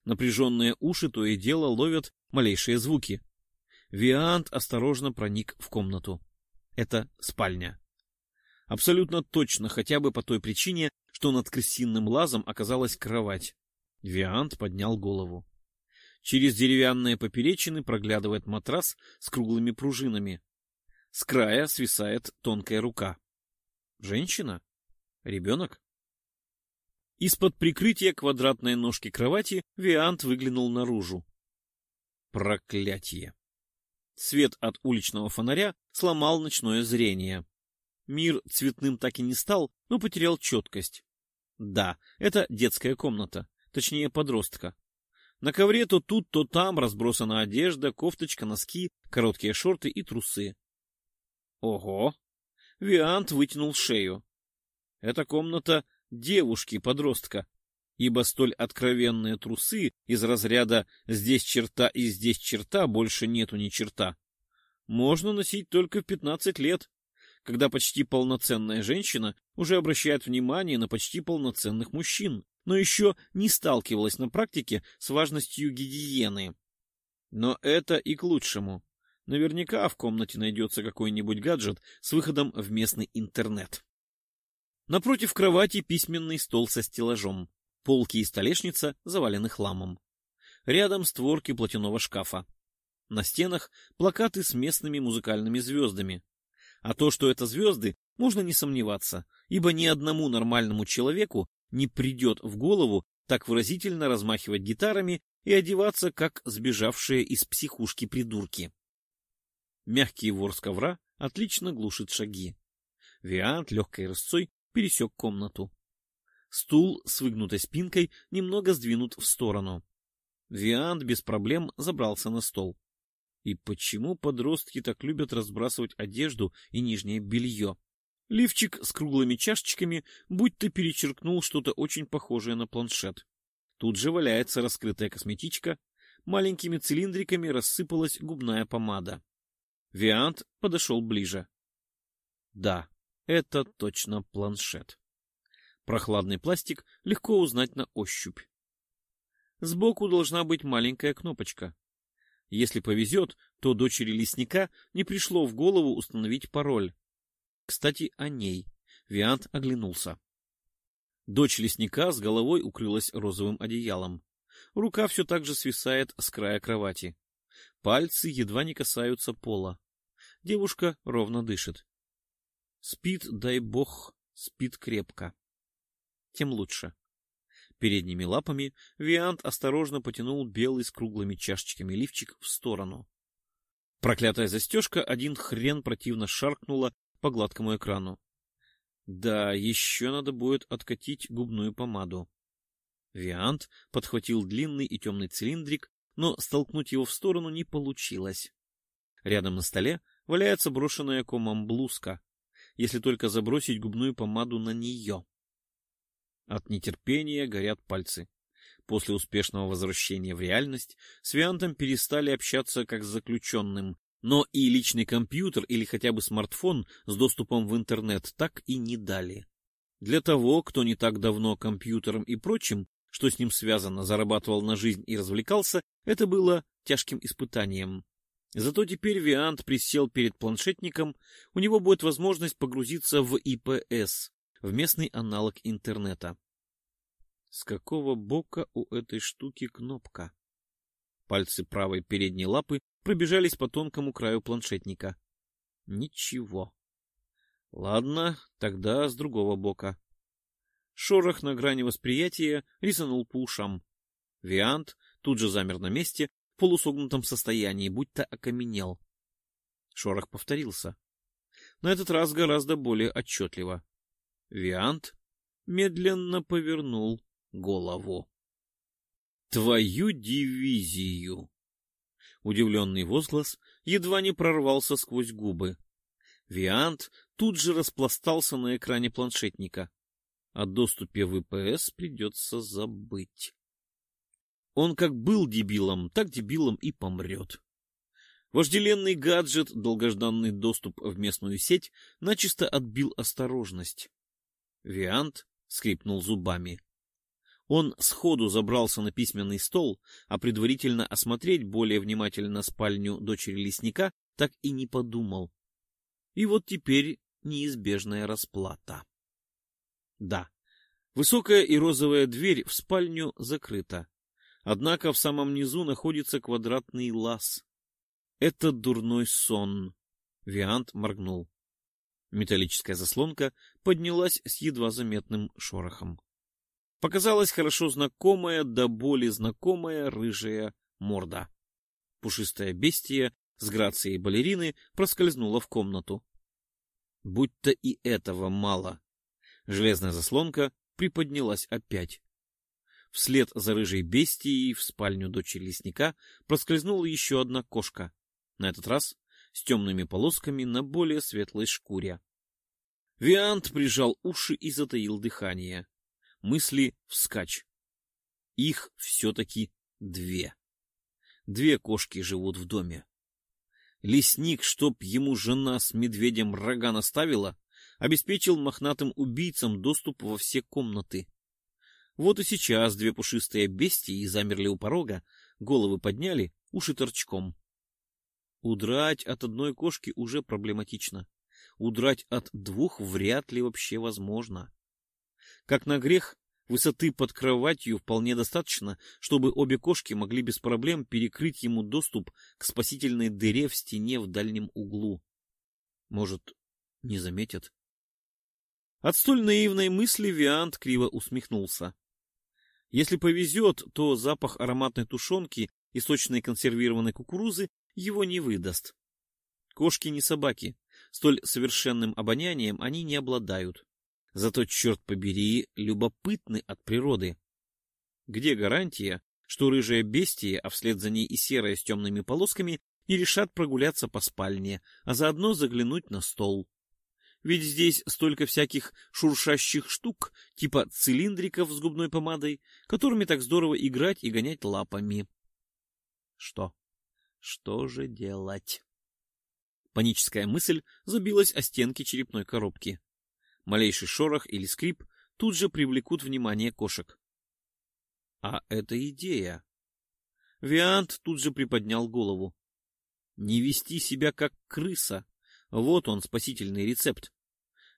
Напряженные уши то и дело ловят малейшие звуки. Виант осторожно проник в комнату. Это спальня. Абсолютно точно, хотя бы по той причине, что над крысиным лазом оказалась кровать. Виант поднял голову. Через деревянные поперечины проглядывает матрас с круглыми пружинами. С края свисает тонкая рука. Женщина? Ребенок? Из-под прикрытия квадратной ножки кровати Виант выглянул наружу. Проклятие! Свет от уличного фонаря сломал ночное зрение. Мир цветным так и не стал, но потерял четкость. Да, это детская комната, точнее подростка. На ковре то тут, то там разбросана одежда, кофточка, носки, короткие шорты и трусы. Ого! Виант вытянул шею. Эта комната девушки-подростка, ибо столь откровенные трусы из разряда «здесь черта и здесь черта, больше нету ни черта» можно носить только в 15 лет, когда почти полноценная женщина уже обращает внимание на почти полноценных мужчин, но еще не сталкивалась на практике с важностью гигиены. Но это и к лучшему. Наверняка в комнате найдется какой-нибудь гаджет с выходом в местный интернет. Напротив кровати письменный стол со стеллажом, полки и столешница завалены хламом. Рядом створки платяного шкафа. На стенах плакаты с местными музыкальными звездами. А то, что это звезды, можно не сомневаться, ибо ни одному нормальному человеку не придет в голову так выразительно размахивать гитарами и одеваться, как сбежавшие из психушки придурки. Мягкий ворс ковра отлично глушит шаги. Виант легкой рысцой пересек комнату. Стул с выгнутой спинкой немного сдвинут в сторону. Виант без проблем забрался на стол. И почему подростки так любят разбрасывать одежду и нижнее белье? Лифчик с круглыми чашечками будто перечеркнул что-то очень похожее на планшет. Тут же валяется раскрытая косметичка, маленькими цилиндриками рассыпалась губная помада. Виант подошел ближе. Да, это точно планшет. Прохладный пластик легко узнать на ощупь. Сбоку должна быть маленькая кнопочка. Если повезет, то дочери лесника не пришло в голову установить пароль. Кстати, о ней. Виант оглянулся. Дочь лесника с головой укрылась розовым одеялом. Рука все так же свисает с края кровати. Пальцы едва не касаются пола. Девушка ровно дышит. Спит, дай бог, спит крепко. Тем лучше. Передними лапами Виант осторожно потянул белый с круглыми чашечками лифчик в сторону. Проклятая застежка один хрен противно шаркнула по гладкому экрану. Да, еще надо будет откатить губную помаду. Виант подхватил длинный и темный цилиндрик, но столкнуть его в сторону не получилось. Рядом на столе валяется брошенная комом блузка, если только забросить губную помаду на нее. От нетерпения горят пальцы. После успешного возвращения в реальность с Виантом перестали общаться как с заключенным, но и личный компьютер или хотя бы смартфон с доступом в интернет так и не дали. Для того, кто не так давно компьютером и прочим, что с ним связано, зарабатывал на жизнь и развлекался, это было тяжким испытанием. Зато теперь Виант присел перед планшетником, у него будет возможность погрузиться в ИПС, в местный аналог интернета. С какого бока у этой штуки кнопка? Пальцы правой передней лапы пробежались по тонкому краю планшетника. Ничего. Ладно, тогда с другого бока. Шорох на грани восприятия резанул по ушам. Виант тут же замер на месте, в полусогнутом состоянии, будто окаменел. Шорох повторился. На этот раз гораздо более отчетливо. Виант медленно повернул голову. Твою дивизию! Удивленный возглас едва не прорвался сквозь губы. Виант тут же распластался на экране планшетника. О доступе в ИПС придется забыть. Он как был дебилом, так дебилом и помрет. Вожделенный гаджет, долгожданный доступ в местную сеть, начисто отбил осторожность. Виант скрипнул зубами. Он сходу забрался на письменный стол, а предварительно осмотреть более внимательно спальню дочери лесника так и не подумал. И вот теперь неизбежная расплата. Да, высокая и розовая дверь в спальню закрыта. Однако в самом низу находится квадратный лаз. Это дурной сон. Виант моргнул. Металлическая заслонка поднялась с едва заметным шорохом показалась хорошо знакомая, до боли знакомая рыжая морда. Пушистое бестие с грацией балерины проскользнуло в комнату. Будь-то и этого мало. Железная заслонка приподнялась опять. Вслед за рыжей бестией в спальню дочери лесника проскользнула еще одна кошка, на этот раз с темными полосками на более светлой шкуре. Виант прижал уши и затаил дыхание мысли вскачь. Их все-таки две. Две кошки живут в доме. Лесник, чтоб ему жена с медведем рога наставила, обеспечил мохнатым убийцам доступ во все комнаты. Вот и сейчас две пушистые бестии замерли у порога, головы подняли, уши торчком. Удрать от одной кошки уже проблематично. Удрать от двух вряд ли вообще возможно. Как на грех, высоты под кроватью вполне достаточно, чтобы обе кошки могли без проблем перекрыть ему доступ к спасительной дыре в стене в дальнем углу. Может, не заметят? От столь наивной мысли Виант криво усмехнулся. Если повезет, то запах ароматной тушенки и сочной консервированной кукурузы его не выдаст. Кошки не собаки, столь совершенным обонянием они не обладают. Зато, черт побери, любопытны от природы. Где гарантия, что рыжая бестия, а вслед за ней и серая с темными полосками, и решат прогуляться по спальне, а заодно заглянуть на стол. Ведь здесь столько всяких шуршащих штук, типа цилиндриков с губной помадой, которыми так здорово играть и гонять лапами. Что? Что же делать? Паническая мысль забилась о стенки черепной коробки. Малейший шорох или скрип тут же привлекут внимание кошек. А это идея. Виант тут же приподнял голову. Не вести себя как крыса. Вот он, спасительный рецепт.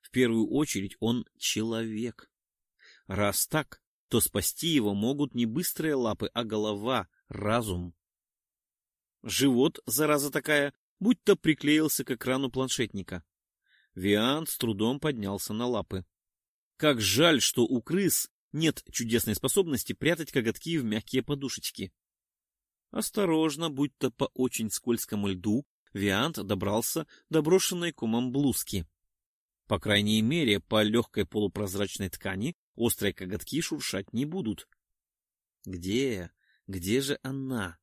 В первую очередь он человек. Раз так, то спасти его могут не быстрые лапы, а голова, разум. Живот, зараза такая, будто приклеился к экрану планшетника. Виант с трудом поднялся на лапы. Как жаль, что у крыс нет чудесной способности прятать коготки в мягкие подушечки. Осторожно, будто по очень скользкому льду, Виант добрался до брошенной кумом блузки. По крайней мере, по легкой полупрозрачной ткани острые коготки шуршать не будут. Где? Где же она?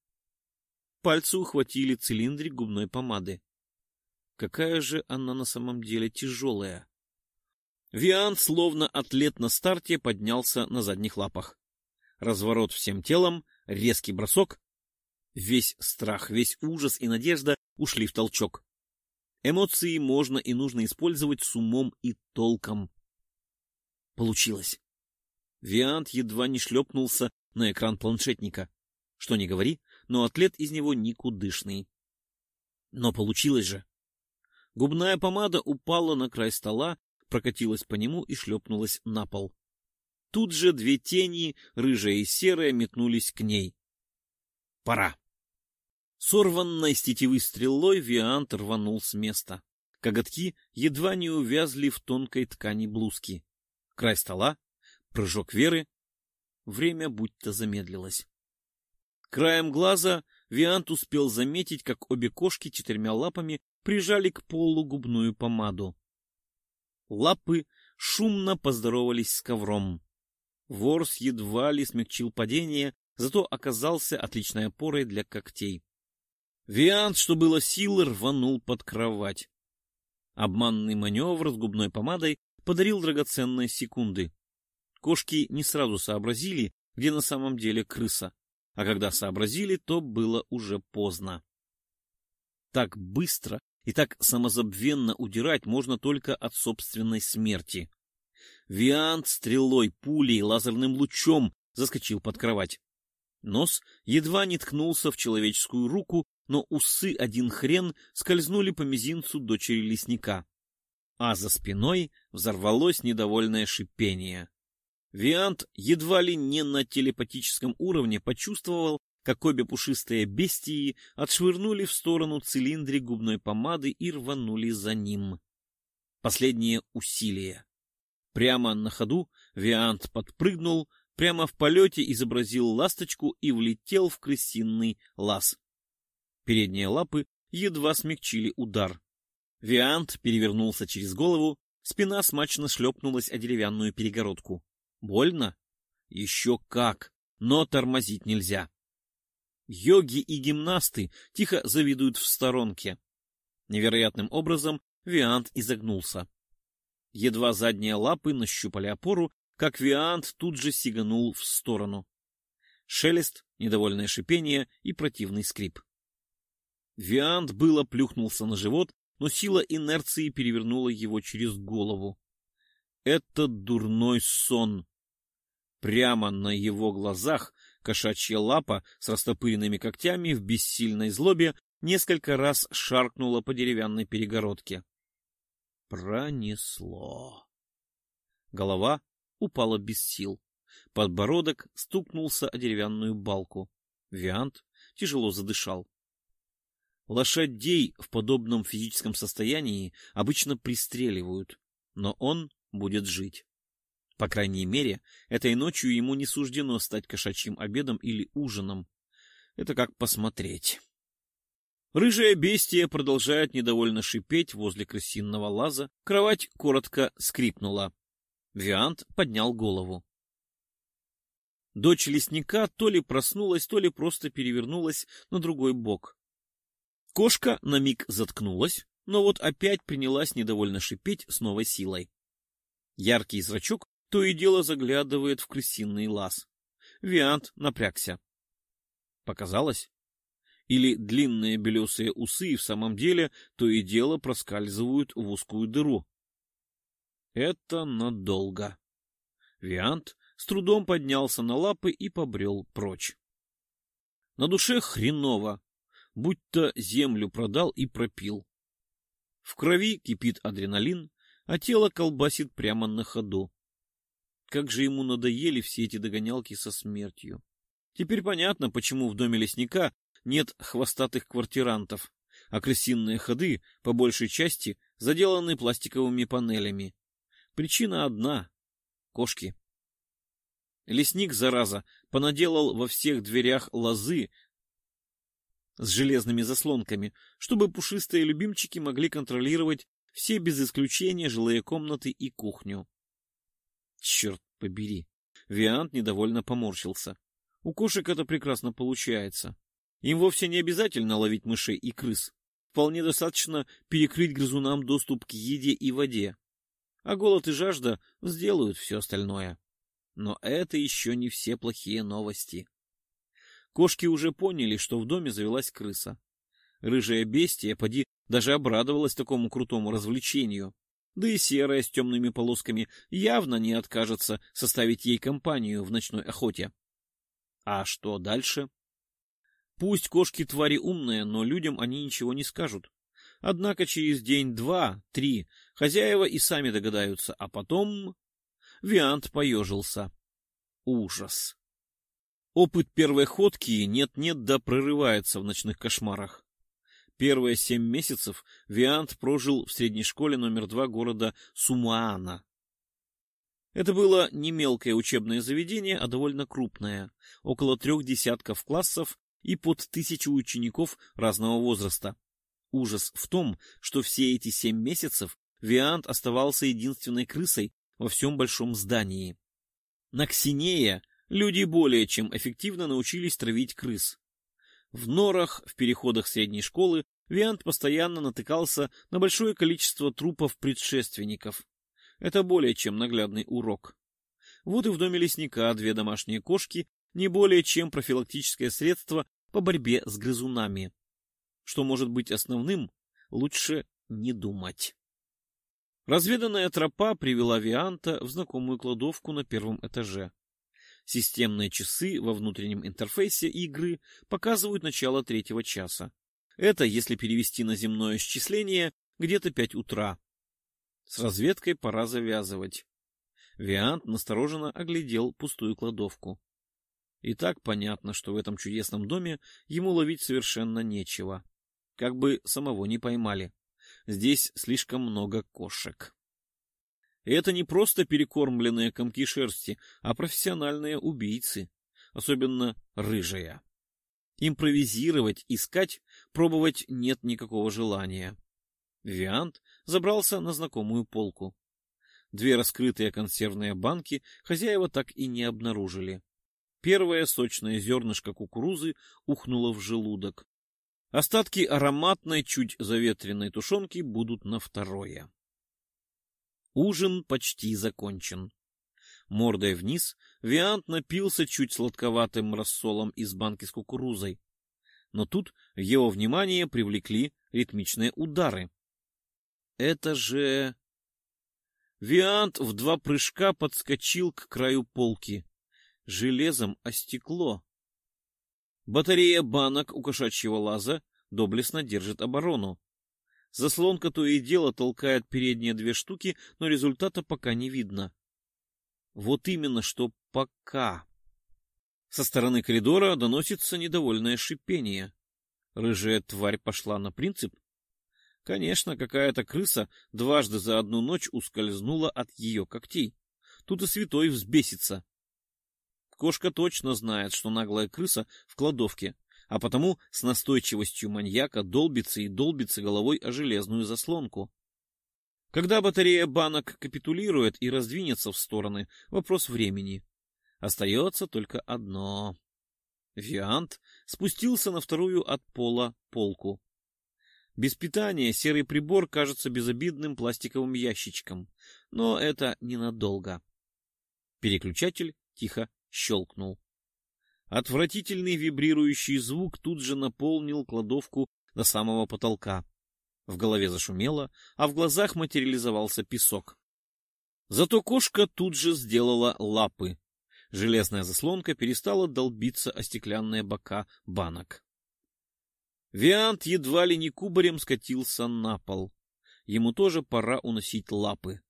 Пальцы ухватили цилиндрик губной помады. Какая же она на самом деле тяжелая. Виант, словно атлет на старте, поднялся на задних лапах. Разворот всем телом, резкий бросок. Весь страх, весь ужас и надежда ушли в толчок. Эмоции можно и нужно использовать с умом и толком. Получилось. Виант едва не шлепнулся на экран планшетника. Что не говори, но атлет из него никудышный. Но получилось же. Губная помада упала на край стола, прокатилась по нему и шлепнулась на пол. Тут же две тени, рыжая и серая, метнулись к ней. Пора. Сорванной с тетивы стрелой Виант рванул с места. Коготки едва не увязли в тонкой ткани блузки. Край стола, прыжок Веры. Время будто замедлилось. Краем глаза Виант успел заметить, как обе кошки четырьмя лапами прижали к полу губную помаду. Лапы шумно поздоровались с ковром. Ворс едва ли смягчил падение, зато оказался отличной опорой для когтей. Виант, что было силы, рванул под кровать. Обманный маневр с губной помадой подарил драгоценные секунды. Кошки не сразу сообразили, где на самом деле крыса а когда сообразили, то было уже поздно. Так быстро и так самозабвенно удирать можно только от собственной смерти. Виант стрелой, пулей, лазерным лучом заскочил под кровать. Нос едва не ткнулся в человеческую руку, но усы один хрен скользнули по мизинцу дочери лесника. А за спиной взорвалось недовольное шипение. Виант едва ли не на телепатическом уровне почувствовал, как обе пушистые бестии отшвырнули в сторону цилиндрик губной помады и рванули за ним. Последнее усилие. Прямо на ходу Виант подпрыгнул, прямо в полете изобразил ласточку и влетел в крысиный лаз. Передние лапы едва смягчили удар. Виант перевернулся через голову, спина смачно шлепнулась о деревянную перегородку. Больно? Еще как, но тормозить нельзя. Йоги и гимнасты тихо завидуют в сторонке. Невероятным образом Виант изогнулся. Едва задние лапы нащупали опору, как Виант тут же сиганул в сторону. Шелест, недовольное шипение и противный скрип. Виант было плюхнулся на живот, но сила инерции перевернула его через голову. Это дурной сон. Прямо на его глазах кошачья лапа с растопыренными когтями в бессильной злобе несколько раз шаркнула по деревянной перегородке. Пронесло. Голова упала без сил. Подбородок стукнулся о деревянную балку. Виант тяжело задышал. Лошадей в подобном физическом состоянии обычно пристреливают, но он будет жить. По крайней мере, этой ночью ему не суждено стать кошачьим обедом или ужином. Это как посмотреть. Рыжая бестия продолжает недовольно шипеть возле крысиного лаза. Кровать коротко скрипнула. Виант поднял голову. Дочь лесника то ли проснулась, то ли просто перевернулась на другой бок. Кошка на миг заткнулась, но вот опять принялась недовольно шипеть с новой силой. Яркий зрачок то и дело заглядывает в крысиный лаз. Виант напрягся. Показалось? Или длинные белесые усы в самом деле то и дело проскальзывают в узкую дыру? Это надолго. Виант с трудом поднялся на лапы и побрел прочь. На душе хреново, будто землю продал и пропил. В крови кипит адреналин, а тело колбасит прямо на ходу. Как же ему надоели все эти догонялки со смертью. Теперь понятно, почему в доме лесника нет хвостатых квартирантов, а крысиные ходы, по большей части, заделаны пластиковыми панелями. Причина одна — кошки. Лесник, зараза, понаделал во всех дверях лозы с железными заслонками, чтобы пушистые любимчики могли контролировать все без исключения жилые комнаты и кухню. Черт побери! Виант недовольно поморщился. У кошек это прекрасно получается. Им вовсе не обязательно ловить мышей и крыс. Вполне достаточно перекрыть грызунам доступ к еде и воде. А голод и жажда сделают все остальное. Но это еще не все плохие новости. Кошки уже поняли, что в доме завелась крыса. Рыжая бестия, поди, даже обрадовалась такому крутому развлечению. Да и серая с темными полосками явно не откажется составить ей компанию в ночной охоте. А что дальше? Пусть кошки твари умные, но людям они ничего не скажут. Однако через день, два, три хозяева и сами догадаются, а потом... Виант поежился. Ужас. Опыт первой ходки нет-нет да прорывается в ночных кошмарах. Первые семь месяцев Виант прожил в средней школе номер два города Сумаана. Это было не мелкое учебное заведение, а довольно крупное, около трех десятков классов и под тысячу учеников разного возраста. Ужас в том, что все эти семь месяцев Виант оставался единственной крысой во всем большом здании. На Ксинея люди более чем эффективно научились травить крыс. В норах, в переходах средней школы Виант постоянно натыкался на большое количество трупов предшественников. Это более чем наглядный урок. Вот и в доме лесника две домашние кошки не более чем профилактическое средство по борьбе с грызунами. Что может быть основным, лучше не думать. Разведанная тропа привела Вианта в знакомую кладовку на первом этаже. Системные часы во внутреннем интерфейсе игры показывают начало третьего часа. Это, если перевести на земное счисление, где-то пять утра. С разведкой пора завязывать. Виант настороженно оглядел пустую кладовку. И так понятно, что в этом чудесном доме ему ловить совершенно нечего. Как бы самого не поймали. Здесь слишком много кошек. И это не просто перекормленные комки шерсти, а профессиональные убийцы, особенно рыжая. Импровизировать, искать, пробовать нет никакого желания. Виант забрался на знакомую полку. Две раскрытые консервные банки хозяева так и не обнаружили. Первое сочное зернышко кукурузы ухнуло в желудок. Остатки ароматной, чуть заветренной тушенки будут на второе. Ужин почти закончен. Мордой вниз Виант напился чуть сладковатым рассолом из банки с кукурузой. Но тут его внимание привлекли ритмичные удары. Это же... Виант в два прыжка подскочил к краю полки. Железом о стекло. Батарея банок у кошачьего лаза доблестно держит оборону. Заслонка то и дело толкает передние две штуки, но результата пока не видно. Вот именно что пока. Со стороны коридора доносится недовольное шипение. Рыжая тварь пошла на принцип. Конечно, какая-то крыса дважды за одну ночь ускользнула от ее когтей. Тут и святой взбесится. Кошка точно знает, что наглая крыса в кладовке, а потому с настойчивостью маньяка долбится и долбится головой о железную заслонку. Когда батарея банок капитулирует и раздвинется в стороны, вопрос времени. Остается только одно. Виант спустился на вторую от пола полку. Без питания серый прибор кажется безобидным пластиковым ящичком, но это ненадолго. Переключатель тихо щелкнул. Отвратительный вибрирующий звук тут же наполнил кладовку до самого потолка. В голове зашумело, а в глазах материализовался песок. Зато кошка тут же сделала лапы. Железная заслонка перестала долбиться о стеклянные бока банок. Виант едва ли не кубарем скатился на пол. Ему тоже пора уносить лапы.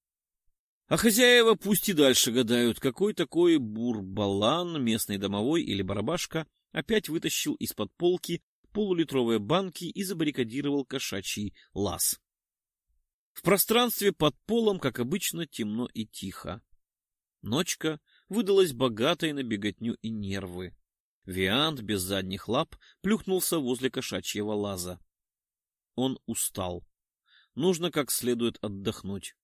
А хозяева пусть и дальше гадают, какой такой бурбалан, местный домовой или барабашка, опять вытащил из-под полки полулитровые банки и забаррикадировал кошачий лаз. В пространстве под полом, как обычно, темно и тихо. Ночка выдалась богатой на беготню и нервы. Виант без задних лап плюхнулся возле кошачьего лаза. Он устал. Нужно как следует отдохнуть.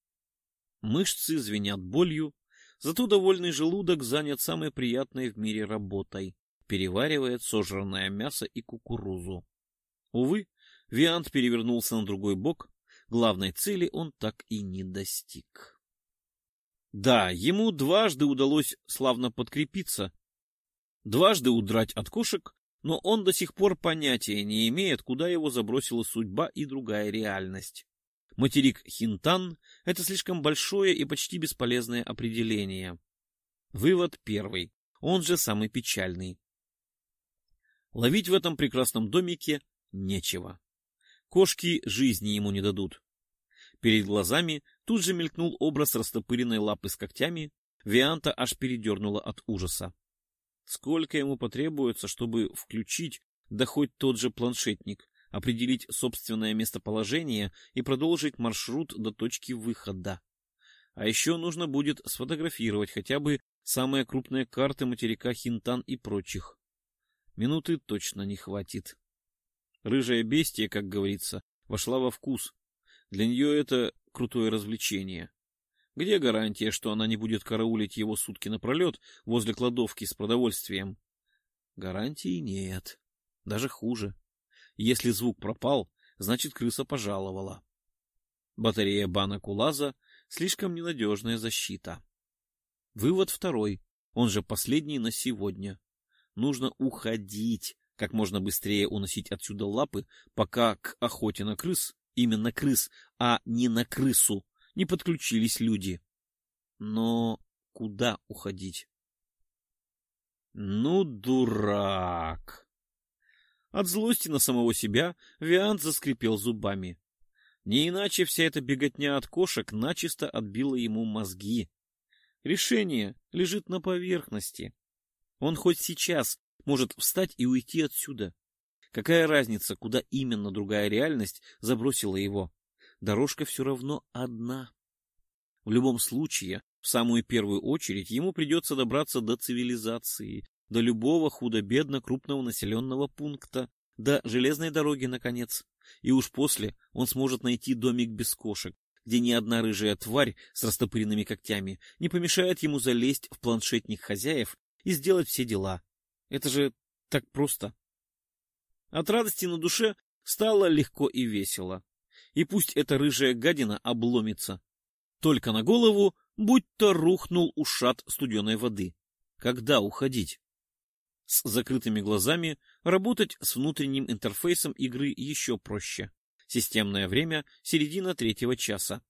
Мышцы звенят болью, зато довольный желудок занят самой приятной в мире работой — переваривает сожранное мясо и кукурузу. Увы, Виант перевернулся на другой бок, главной цели он так и не достиг. Да, ему дважды удалось славно подкрепиться, дважды удрать от кошек, но он до сих пор понятия не имеет, куда его забросила судьба и другая реальность. Материк Хинтан — это слишком большое и почти бесполезное определение. Вывод первый, он же самый печальный. Ловить в этом прекрасном домике нечего. Кошки жизни ему не дадут. Перед глазами тут же мелькнул образ растопыренной лапы с когтями, Вианта аж передернула от ужаса. Сколько ему потребуется, чтобы включить, да хоть тот же планшетник, определить собственное местоположение и продолжить маршрут до точки выхода. А еще нужно будет сфотографировать хотя бы самые крупные карты материка Хинтан и прочих. Минуты точно не хватит. Рыжая бестия, как говорится, вошла во вкус. Для нее это крутое развлечение. Где гарантия, что она не будет караулить его сутки напролет возле кладовки с продовольствием? Гарантии нет. Даже хуже. Если звук пропал, значит крыса пожаловала. Батарея банок у лаза — слишком ненадежная защита. Вывод второй, он же последний на сегодня. Нужно уходить, как можно быстрее уносить отсюда лапы, пока к охоте на крыс, именно крыс, а не на крысу, не подключились люди. Но куда уходить? Ну, дурак! От злости на самого себя Виант заскрипел зубами. Не иначе вся эта беготня от кошек начисто отбила ему мозги. Решение лежит на поверхности. Он хоть сейчас может встать и уйти отсюда. Какая разница, куда именно другая реальность забросила его? Дорожка все равно одна. В любом случае, в самую первую очередь, ему придется добраться до цивилизации, до любого худо-бедно крупного населенного пункта, до железной дороги, наконец. И уж после он сможет найти домик без кошек, где ни одна рыжая тварь с растопыренными когтями не помешает ему залезть в планшетник хозяев и сделать все дела. Это же так просто. От радости на душе стало легко и весело. И пусть эта рыжая гадина обломится. Только на голову будто рухнул ушат студеной воды. Когда уходить? С закрытыми глазами работать с внутренним интерфейсом игры еще проще. Системное время — середина третьего часа.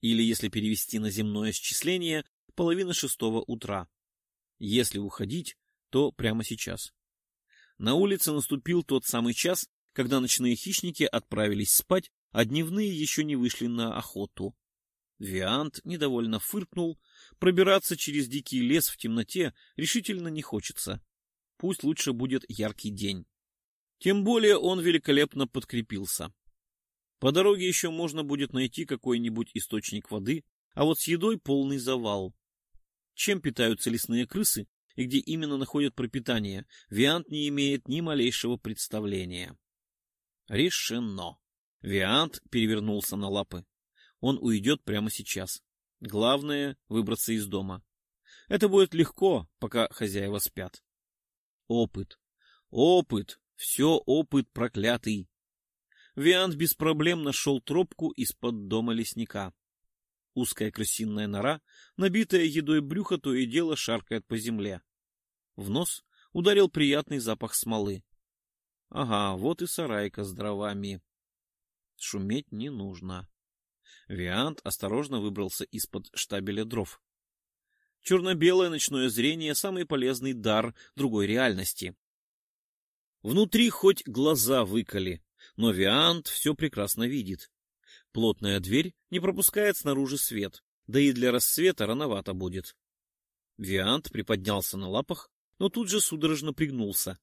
Или, если перевести на земное счисление, половина шестого утра. Если уходить, то прямо сейчас. На улице наступил тот самый час, когда ночные хищники отправились спать, а дневные еще не вышли на охоту. Виант недовольно фыркнул. Пробираться через дикий лес в темноте решительно не хочется. Пусть лучше будет яркий день. Тем более он великолепно подкрепился. По дороге еще можно будет найти какой-нибудь источник воды, а вот с едой полный завал. Чем питаются лесные крысы и где именно находят пропитание, Виант не имеет ни малейшего представления. Решено. Виант перевернулся на лапы. Он уйдет прямо сейчас. Главное — выбраться из дома. Это будет легко, пока хозяева спят. Опыт. Опыт. Все опыт проклятый. Виант без проблем нашел тропку из-под дома лесника. Узкая крысиная нора, набитая едой брюхо, то и дело шаркает по земле. В нос ударил приятный запах смолы. Ага, вот и сарайка с дровами. Шуметь не нужно. Виант осторожно выбрался из-под штабеля дров. Черно-белое ночное зрение — самый полезный дар другой реальности. Внутри хоть глаза выколи, но Виант все прекрасно видит. Плотная дверь не пропускает снаружи свет, да и для рассвета рановато будет. Виант приподнялся на лапах, но тут же судорожно пригнулся.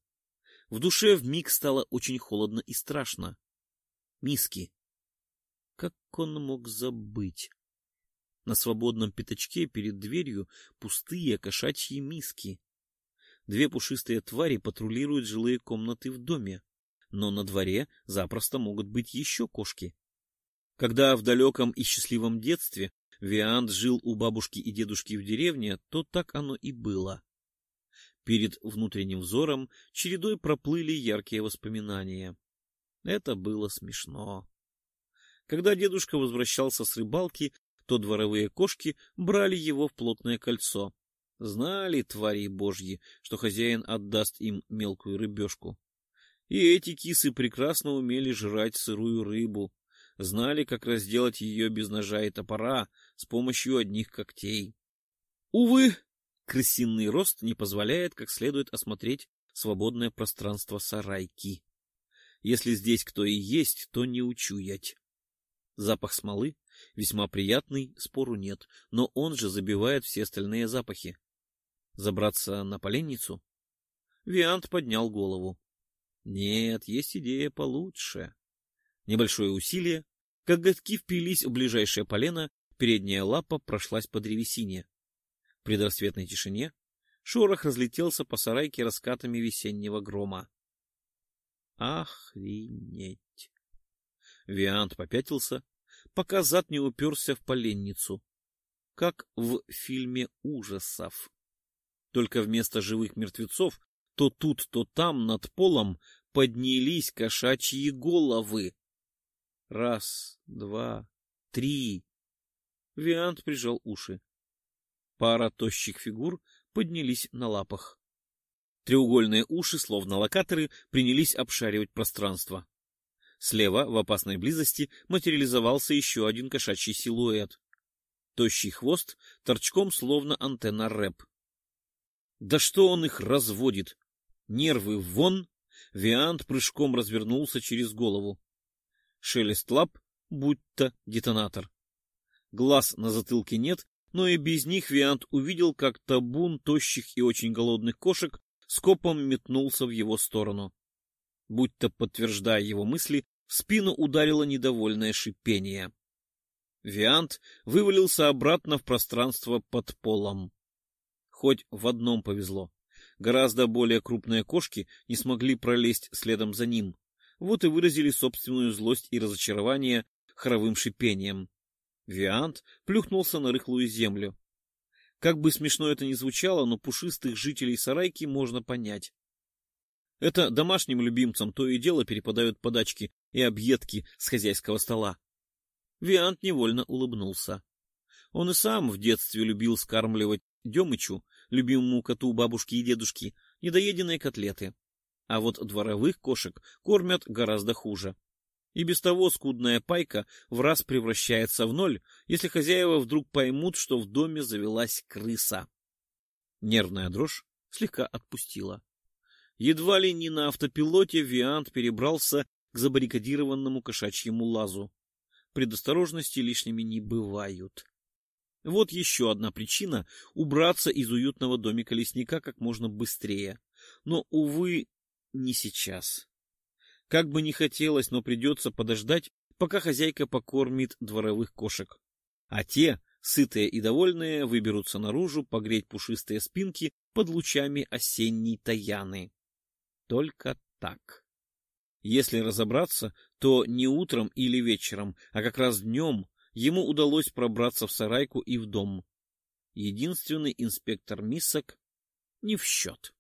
В душе вмиг стало очень холодно и страшно. Миски. Как он мог забыть? На свободном пятачке перед дверью пустые кошачьи миски. Две пушистые твари патрулируют жилые комнаты в доме, но на дворе запросто могут быть еще кошки. Когда в далеком и счастливом детстве Виант жил у бабушки и дедушки в деревне, то так оно и было. Перед внутренним взором чередой проплыли яркие воспоминания. Это было смешно. Когда дедушка возвращался с рыбалки, то дворовые кошки брали его в плотное кольцо. Знали, твари божьи, что хозяин отдаст им мелкую рыбешку. И эти кисы прекрасно умели жрать сырую рыбу, знали, как разделать ее без ножа и топора с помощью одних когтей. Увы, крысиный рост не позволяет как следует осмотреть свободное пространство сарайки. Если здесь кто и есть, то не учуять. Запах смолы весьма приятный, спору нет, но он же забивает все остальные запахи. Забраться на поленницу? Виант поднял голову. Нет, есть идея получше. Небольшое усилие, коготки впились в ближайшее полено, передняя лапа прошлась по древесине. В предрассветной тишине шорох разлетелся по сарайке раскатами весеннего грома. Охренеть! Виант попятился, пока зад не уперся в поленницу, как в фильме ужасов. Только вместо живых мертвецов то тут, то там над полом поднялись кошачьи головы. Раз, два, три. Виант прижал уши. Пара тощих фигур поднялись на лапах. Треугольные уши, словно локаторы, принялись обшаривать пространство. Слева, в опасной близости, материализовался еще один кошачий силуэт. Тощий хвост торчком, словно антенна рэп. Да что он их разводит? Нервы вон! Виант прыжком развернулся через голову. Шелест лап, будто детонатор. Глаз на затылке нет, но и без них Виант увидел, как табун тощих и очень голодных кошек скопом метнулся в его сторону. Будто подтверждая его мысли, в спину ударило недовольное шипение. Виант вывалился обратно в пространство под полом. Хоть в одном повезло. Гораздо более крупные кошки не смогли пролезть следом за ним. Вот и выразили собственную злость и разочарование хоровым шипением. Виант плюхнулся на рыхлую землю. Как бы смешно это ни звучало, но пушистых жителей сарайки можно понять. Это домашним любимцам то и дело перепадают подачки и объедки с хозяйского стола. Виант невольно улыбнулся. Он и сам в детстве любил скармливать Демычу, любимому коту бабушки и дедушки, недоеденные котлеты. А вот дворовых кошек кормят гораздо хуже. И без того скудная пайка в раз превращается в ноль, если хозяева вдруг поймут, что в доме завелась крыса. Нервная дрожь слегка отпустила. Едва ли не на автопилоте Виант перебрался к забаррикадированному кошачьему лазу. Предосторожности лишними не бывают. Вот еще одна причина убраться из уютного домика лесника как можно быстрее. Но, увы, не сейчас. Как бы ни хотелось, но придется подождать, пока хозяйка покормит дворовых кошек. А те, сытые и довольные, выберутся наружу погреть пушистые спинки под лучами осенней таяны. Только так. Если разобраться, то не утром или вечером, а как раз днем ему удалось пробраться в сарайку и в дом. Единственный инспектор мисок не в счет.